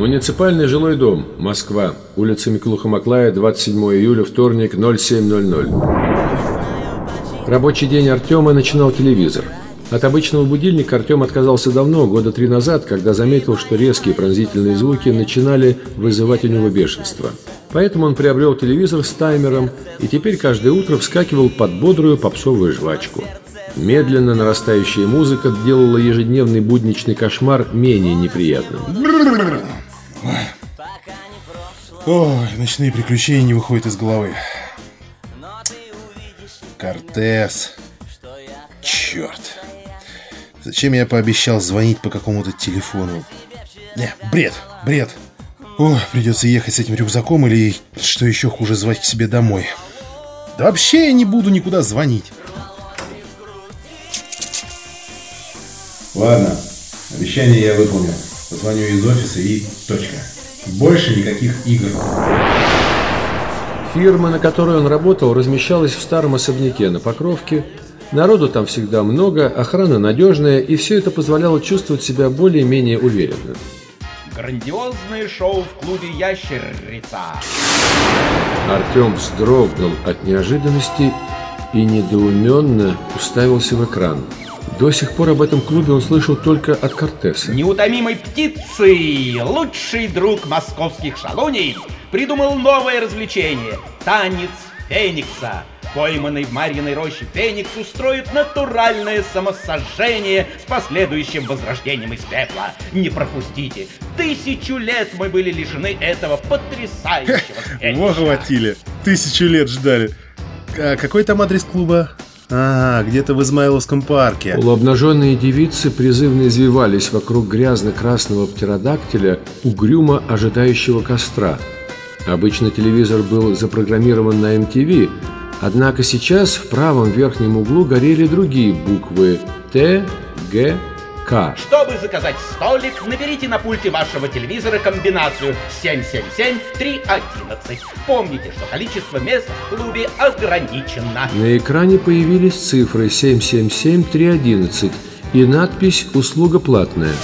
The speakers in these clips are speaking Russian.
Муниципальный жилой дом, Москва, улица Миклуха-Маклая, 27 июля, вторник, 07.00. Рабочий день Артема начинал телевизор. От обычного будильника Артем отказался давно, года три назад, когда заметил, что резкие пронзительные звуки начинали вызывать у него бешенство. Поэтому он приобрел телевизор с таймером и теперь каждое утро вскакивал под бодрую попсовую жвачку. Медленно нарастающая музыка делала ежедневный будничный кошмар менее неприятным. Ой, ночные приключения не выходят из головы. Кортес. Черт. Зачем я пообещал звонить по какому-то телефону? Не, бред, бред. О, придется ехать с этим рюкзаком или, что еще хуже, звать к себе домой. Да вообще я не буду никуда звонить. Ладно, обещание я выполню. Позвоню из офиса и точка. Больше никаких игр. Фирма, на которой он работал, размещалась в старом особняке на Покровке. Народу там всегда много, охрана надежная, и все это позволяло чувствовать себя более-менее уверенно. Грандиозное шоу в клубе «Ящерица». Артем вздрогнул от неожиданности и недоуменно уставился в экран. До сих пор об этом клубе он слышал только от Кортеса. Неутомимой птицей, лучший друг московских шалуней, придумал новое развлечение – танец Феникса. Пойманный в Марьиной роще Феникс устроит натуральное самосожжение с последующим возрождением из пепла. Не пропустите. Тысячу лет мы были лишены этого потрясающего зрелища. Во хватили. Тысячу лет ждали. А какой там адрес клуба? А, где-то в Измайловском парке. Полуобнаженные девицы призывно извивались вокруг грязно-красного птеродактиля, угрюмо ожидающего костра. Обычно телевизор был запрограммирован на MTV, однако сейчас в правом верхнем углу горели другие буквы Т, Г, К. Чтобы заказать столик, наберите на пульте вашего телевизора комбинацию 777-311. Помните, что количество мест в клубе ограничено. На экране появились цифры 777-311 и надпись «Услуга платная».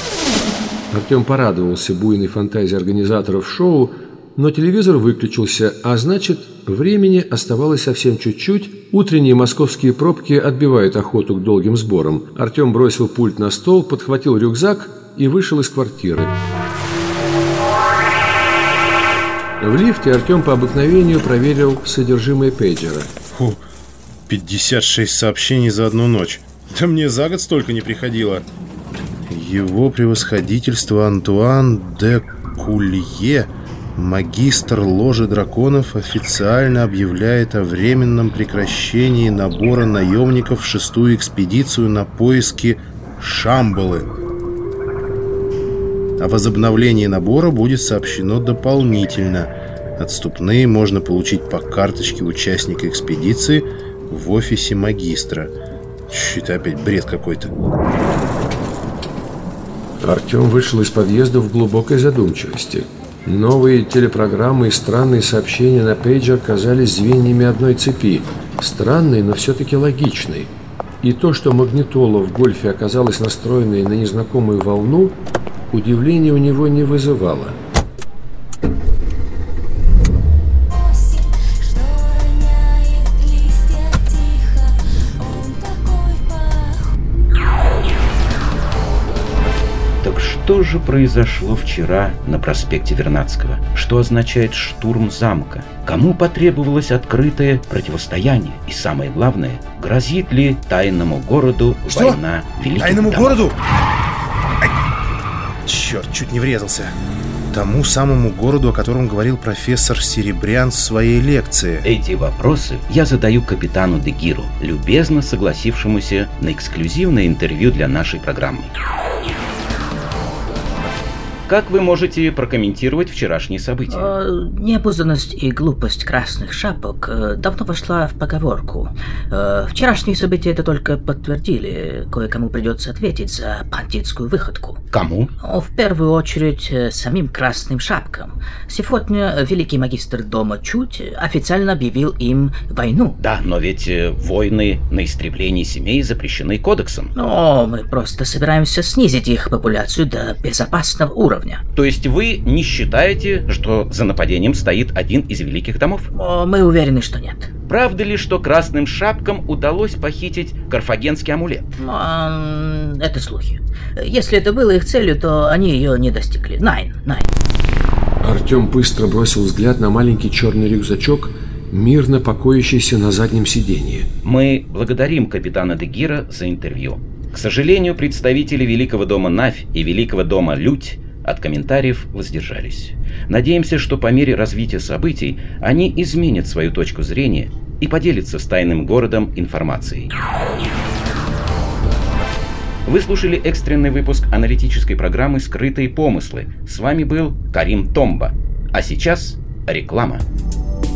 Артем порадовался буйной фантазии организаторов шоу, но телевизор выключился, а значит, времени оставалось совсем чуть-чуть. Утренние московские пробки отбивают охоту к долгим сборам. Артем бросил пульт на стол, подхватил рюкзак и вышел из квартиры. В лифте Артем по обыкновению проверил содержимое пейджера. Фу, 56 сообщений за одну ночь. Да мне за год столько не приходило. Его превосходительство Антуан де Кулье, магистр ложи драконов, официально объявляет о временном прекращении набора наемников в шестую экспедицию на поиски Шамбалы. О возобновлении набора будет сообщено дополнительно. Отступные можно получить по карточке участника экспедиции в офисе магистра. Это опять бред какой-то. Артем вышел из подъезда в глубокой задумчивости. Новые телепрограммы и странные сообщения на пейджер казались звеньями одной цепи. Странной, но все-таки логичной. И то, что магнитола в гольфе оказалась настроенной на незнакомую волну, удивления у него не вызывало. Что же произошло вчера на проспекте Вернадского? Что означает штурм замка? Кому потребовалось открытое противостояние? И самое главное, грозит ли тайному городу Что? война великих Тайному домов? городу? Ай! Черт, чуть не врезался. Тому самому городу, о котором говорил профессор Серебрян в своей лекции. Эти вопросы я задаю капитану Дегиру, любезно согласившемуся на эксклюзивное интервью для нашей программы. Как вы можете прокомментировать вчерашние события? Э, Необузданность и глупость красных шапок э, давно вошла в поговорку. Э, Вчерашние события это только подтвердили. Кое-кому придется ответить за бандитскую выходку. Кому? В первую очередь самим красным шапкам. Сегодня великий магистр дома Чуть официально объявил им войну. Да, но ведь войны на истребление семей запрещены кодексом. Но мы просто собираемся снизить их популяцию до безопасного уровня. Уровня. То есть вы не считаете, что за нападением стоит один из великих домов? Мы уверены, что нет. Правда ли, что красным шапкам удалось похитить карфагенский амулет? Это слухи. Если это было их целью, то они ее не достигли. Найн, найн. Артем быстро бросил взгляд на маленький черный рюкзачок, мирно покоящийся на заднем сиденье. Мы благодарим капитана Дегира за интервью. К сожалению, представители Великого дома Навь и Великого дома Людь от комментариев воздержались. Надеемся, что по мере развития событий они изменят свою точку зрения и поделятся с тайным городом информацией. Вы слушали экстренный выпуск аналитической программы «Скрытые помыслы». С вами был Карим Томба. А сейчас реклама.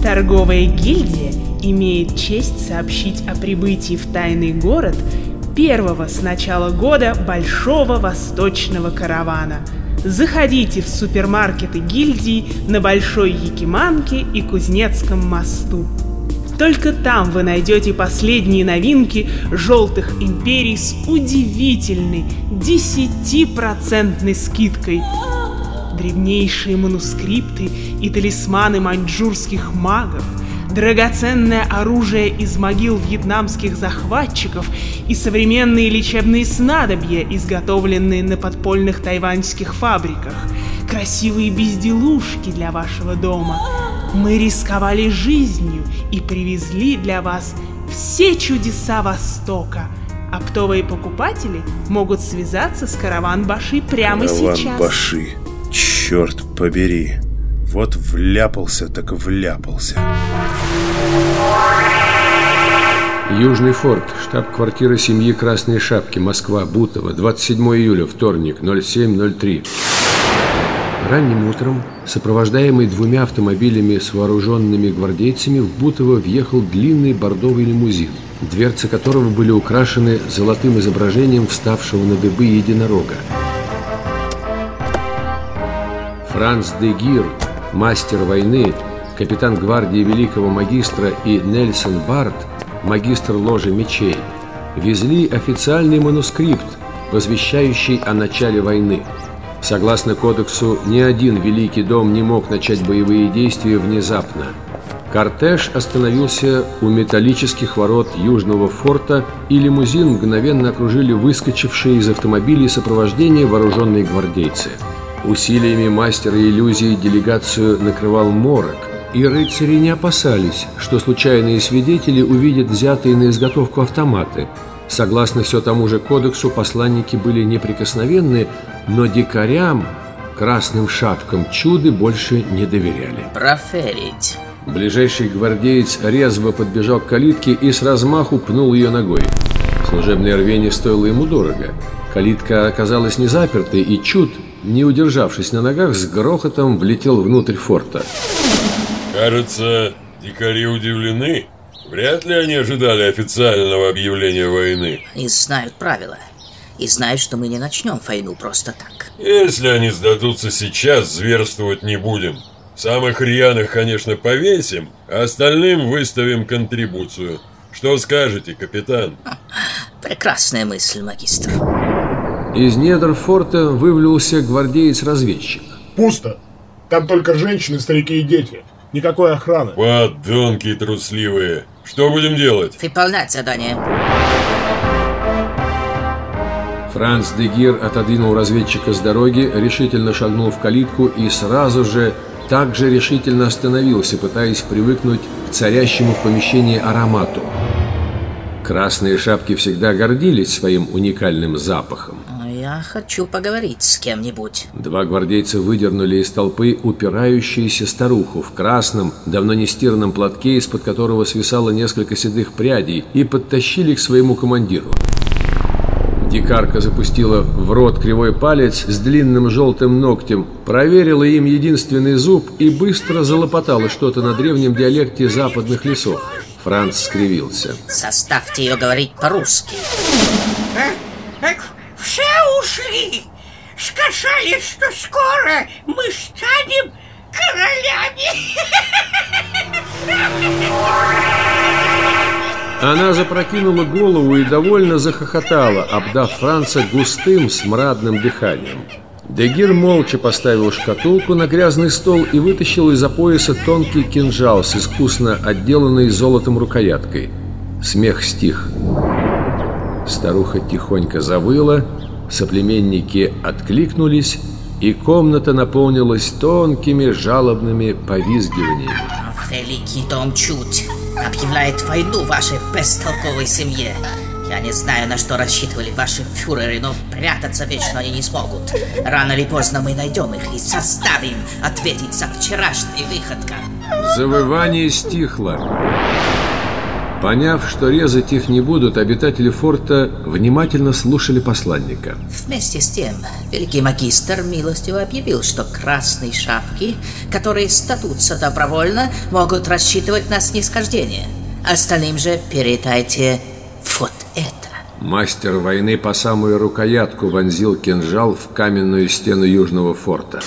Торговая гильдия имеет честь сообщить о прибытии в тайный город первого с начала года большого восточного каравана. Заходите в супермаркеты гильдии на Большой Якиманке и Кузнецком мосту. Только там вы найдете последние новинки желтых империй с удивительной 10% скидкой. Древнейшие манускрипты и талисманы маньчжурских магов, драгоценное оружие из могил вьетнамских захватчиков и современные лечебные снадобья, изготовленные на подпольных тайваньских фабриках, красивые безделушки для вашего дома. Мы рисковали жизнью и привезли для вас все чудеса Востока. Оптовые покупатели могут связаться с Караван Баши прямо сейчас. Баши. Черт побери. Вот вляпался, так вляпался. Южный форт, штаб-квартира семьи Красной Шапки, Москва, Бутово, 27 июля, вторник, 07.03. Ранним утром, сопровождаемый двумя автомобилями с вооруженными гвардейцами, в Бутово въехал длинный бордовый лимузин, дверцы которого были украшены золотым изображением вставшего на дыбы единорога. Франц де Гир, мастер войны, капитан гвардии великого магистра и Нельсон Барт, магистр ложи мечей, везли официальный манускрипт, возвещающий о начале войны. Согласно кодексу, ни один великий дом не мог начать боевые действия внезапно. Кортеж остановился у металлических ворот Южного форта, и лимузин мгновенно окружили выскочившие из автомобилей сопровождения вооруженные гвардейцы. Усилиями мастера иллюзий делегацию накрывал морок, и рыцари не опасались, что случайные свидетели увидят взятые на изготовку автоматы. Согласно все тому же кодексу, посланники были неприкосновенны, но дикарям, красным шапкам чуды больше не доверяли. Проферить. Ближайший гвардеец резво подбежал к калитке и с размаху пнул ее ногой. Служебное рвение стоило ему дорого. Калитка оказалась не запертой, и Чуд, не удержавшись на ногах, с грохотом влетел внутрь форта. Кажется, дикари удивлены. Вряд ли они ожидали официального объявления войны. Они знают правила. И знают, что мы не начнем войну просто так. Если они сдадутся сейчас, зверствовать не будем. Самых рьяных, конечно, повесим, а остальным выставим контрибуцию. Что скажете, капитан? Прекрасная мысль, магистр. Из недр форта вывалился гвардеец-разведчик. Пусто. Там только женщины, старики и дети. Никакой охраны. Подонки трусливые. Что будем делать? Выполнять задание. Франц де Гир отодвинул разведчика с дороги, решительно шагнул в калитку и сразу же так же решительно остановился, пытаясь привыкнуть к царящему в помещении аромату. Красные шапки всегда гордились своим уникальным запахом. Я хочу поговорить с кем-нибудь. Два гвардейца выдернули из толпы упирающуюся старуху в красном, давно не стиранном платке, из-под которого свисало несколько седых прядей, и подтащили к своему командиру. Дикарка запустила в рот кривой палец с длинным желтым ногтем, проверила им единственный зуб и быстро залопотала что-то на древнем диалекте западных лесов. Франц скривился. Заставьте ее говорить по-русски. Все ушли. Сказали, что скоро мы станем королями. Она запрокинула голову и довольно захохотала, обдав Франца густым смрадным дыханием. Дегир молча поставил шкатулку на грязный стол и вытащил из-за пояса тонкий кинжал с искусно отделанной золотом рукояткой. Смех стих. Старуха тихонько завыла, соплеменники откликнулись, и комната наполнилась тонкими жалобными повизгиваниями. Великий дом чуть объявляет войну вашей бестолковой семье. Я не знаю, на что рассчитывали ваши фюреры, но прятаться вечно они не смогут. Рано или поздно мы найдем их и заставим ответить за вчерашний выходка. Завывание стихло. Поняв, что резать их не будут, обитатели форта внимательно слушали посланника. Вместе с тем, великий магистр милостиво объявил, что красные шапки, которые статутся добровольно, могут рассчитывать на снисхождение. Остальным же передайте вот это. Мастер войны по самую рукоятку вонзил кинжал в каменную стену южного форта.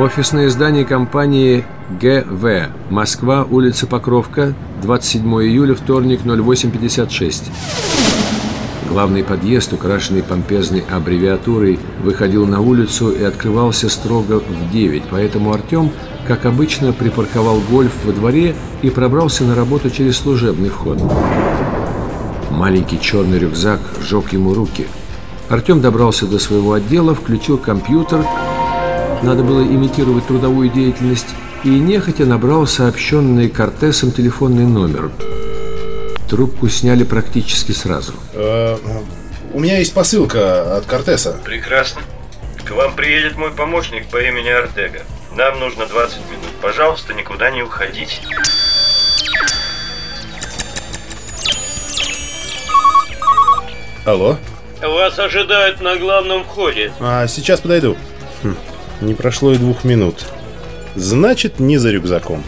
Офисное здание компании ГВ. Москва, улица Покровка, 27 июля, вторник, 08.56. Главный подъезд, украшенный помпезной аббревиатурой, выходил на улицу и открывался строго в 9, поэтому Артем, как обычно, припарковал гольф во дворе и пробрался на работу через служебный вход. Маленький черный рюкзак сжег ему руки. Артем добрался до своего отдела, включил компьютер, надо было имитировать трудовую деятельность, и нехотя набрал сообщенный Кортесом телефонный номер. Трубку сняли практически сразу. Э, у меня есть посылка от Кортеса. Прекрасно. К вам приедет мой помощник по имени Артега. Нам нужно 20 минут. Пожалуйста, никуда не уходите. Алло? Вас ожидают на главном входе. А, сейчас подойду. Не прошло и двух минут. Значит, не за рюкзаком.